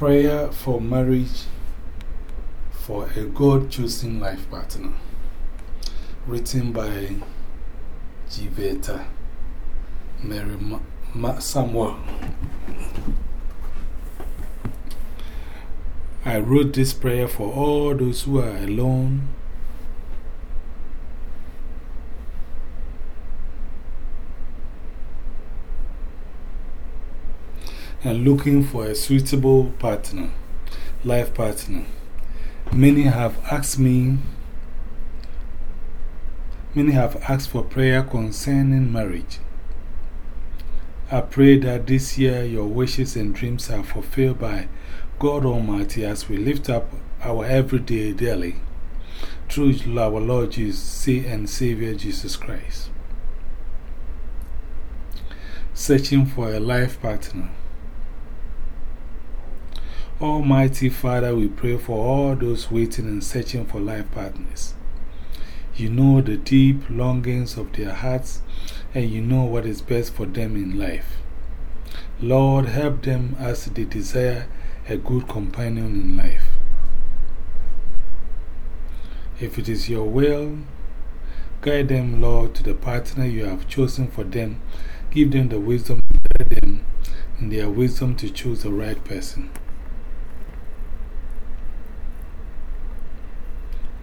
Prayer for marriage for a God choosing life partner. Written by Jiveta Mary Ma Samuel. I wrote this prayer for all those who are alone. And looking for a suitable partner, life partner. Many have asked me, many have asked for prayer concerning marriage. I pray that this year your wishes and dreams are fulfilled by God Almighty as we lift up our everyday daily through our Lord Jesus and Savior Jesus Christ. Searching for a life partner. Almighty Father, we pray for all those waiting and searching for life partners. You know the deep longings of their hearts and you know what is best for them in life. Lord, help them as they desire a good companion in life. If it is your will, guide them, Lord, to the partner you have chosen for them. Give them the wisdom to guide them in their wisdom to choose the right person.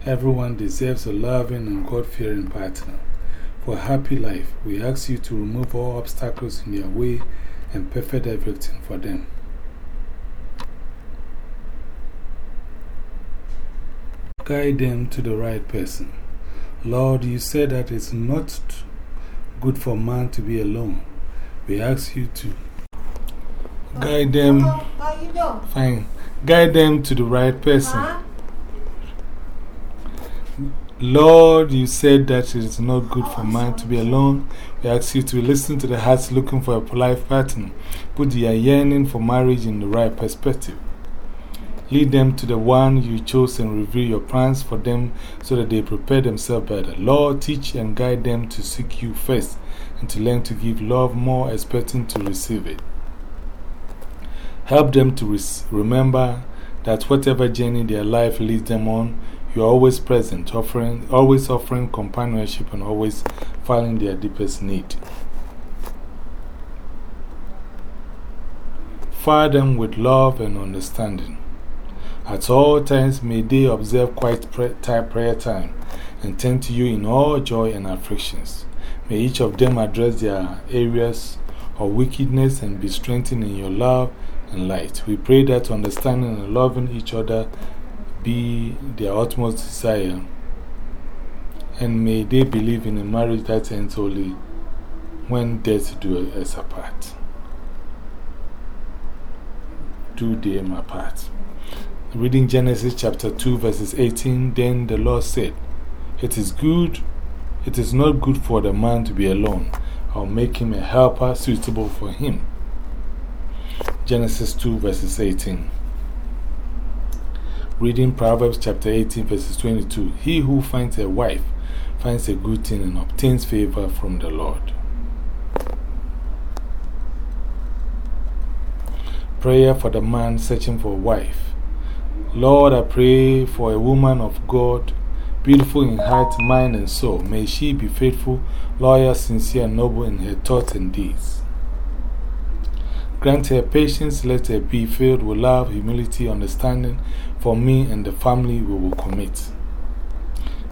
Everyone deserves a loving and God fearing partner. For a happy life, we ask you to remove all obstacles in their way and perfect everything for them. guide them to the right person. Lord, you said that it's not good for man to be alone. We ask you to guide them. Fine. Guide them to the right person. Lord, you said that it is not good for man to be alone. We ask you to listen to the hearts looking for a life partner. Put their yearning for marriage in the right perspective. Lead them to the one you chose and reveal your plans for them so that they prepare themselves better. Lord, teach and guide them to seek you first and to learn to give love more, expecting to receive it. Help them to remember that whatever journey their life leads them on, you are always present, offering, always offering companionship and always filling their deepest need. Fire them with love and understanding. At all times may they observe quiet prayer time and turn to you in all joy and afflictions. May each of them address their areas of wickedness and be strengthened in your love and light. We pray that understanding and loving each other be their utmost desire. And may they believe in a marriage that ends only when death do us apart. Do them apart. Reading Genesis chapter 2, verses 18, then the Lord said, It is good, it is not good for the man to be alone. I'll make him a helper suitable for him. Genesis 2, verses 18. Reading Proverbs chapter 18, verses 22. He who finds a wife finds a good thing and obtains favor from the Lord. Prayer for the man searching for a wife. Lord, I pray for a woman of God, beautiful in heart, mind, and soul. May she be faithful, loyal, sincere, and noble in her thoughts and deeds. Grant her patience, let her be filled with love, humility, understanding for me and the family we will commit.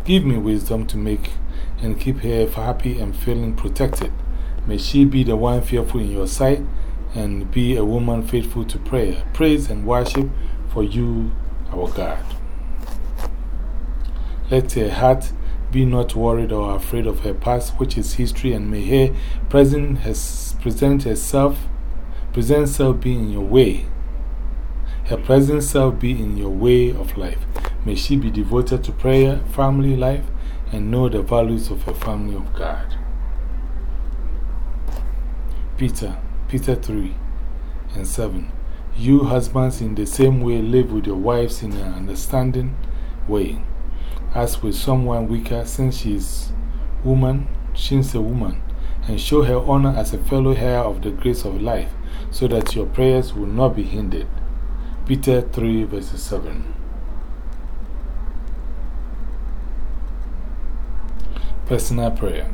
Give me wisdom to make and keep her happy and feeling protected. May she be the one fearful in your sight and be a woman faithful to prayer, praise, and worship for you our God. Let her heart be not worried or afraid of her past, which is history, and may her present, has, present herself, present self be in your way. Her present self be in your way of life. May she be devoted to prayer, family life, and know the values of her family of God. Peter, Peter 3 and 7. You husbands, in the same way, live with your wives in an understanding way. As with someone weaker, since she is woman, she's a woman, and show her honor as a fellow heir of the grace of life, so that your prayers will not be hindered. Peter 3 verses 7. Personal prayer.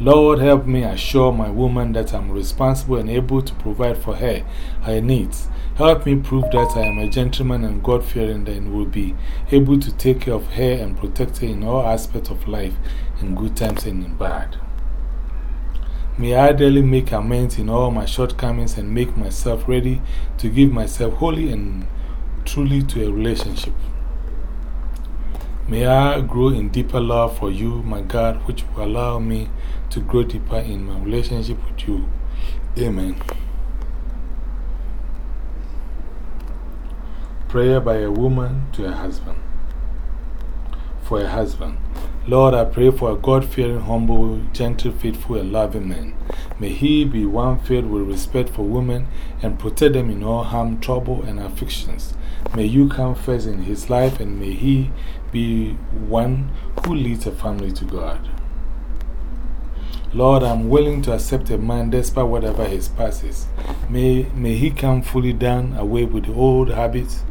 Lord, help me assure my woman that I'm responsible and able to provide for her her needs. Help me prove that I am a gentleman and God fearing and will be able to take care of her and protect her in all aspects of life, in good times and in bad. May I daily make amends in all my shortcomings and make myself ready to give myself wholly and truly to a relationship. May I grow in deeper love for you, my God, which will allow me to grow deeper in my relationship with you. Amen. Prayer by a woman to a husband. For a husband. Lord, I pray for a God fearing, humble, gentle, faithful, and loving man. May he be one filled with respect for women and protect them in all harm, trouble, and afflictions. May you come first in his life and may he be one who leads a family to God. Lord, I'm willing to accept a man despite whatever his past is. May, may he come fully done away with old habits,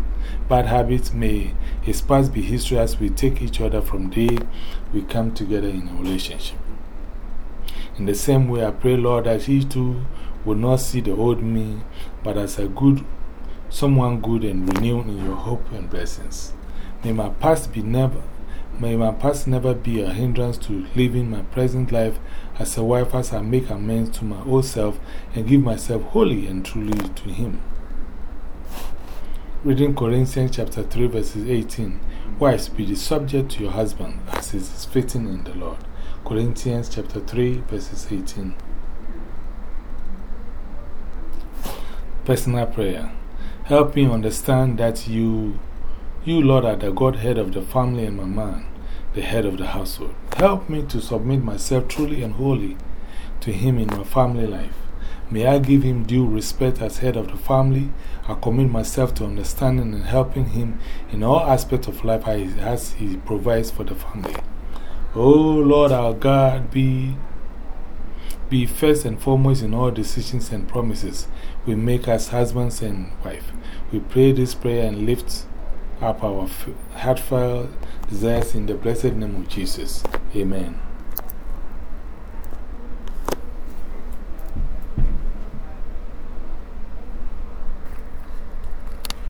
bad habits. May his past be history as we take each other from day we come together in a relationship. In the same way, I pray, Lord, that he too will not see the old me, but as a good, someone good and renewed in your hope and blessings. May my past be never, may my past never be a hindrance to living my present life as a wife as I make amends to my old self and give myself wholly and truly to Him. Reading Corinthians chapter 3, verses 18. Wives, be the subject to your husband as is fitting in the Lord. Corinthians chapter 3, verses 18. Personal prayer. Help me understand that you you, Lord, are the Godhead of the family and my man, the head of the household. Help me to submit myself truly and wholly to Him in my family life. May I give Him due respect as head of the family. I commit myself to understanding and helping Him in all aspects of life as He provides for the family. Oh Lord our God, be, be first and foremost in all decisions and promises we make as husbands and wife. We pray this prayer and lift up our heartfelt desires in the blessed name of Jesus. Amen.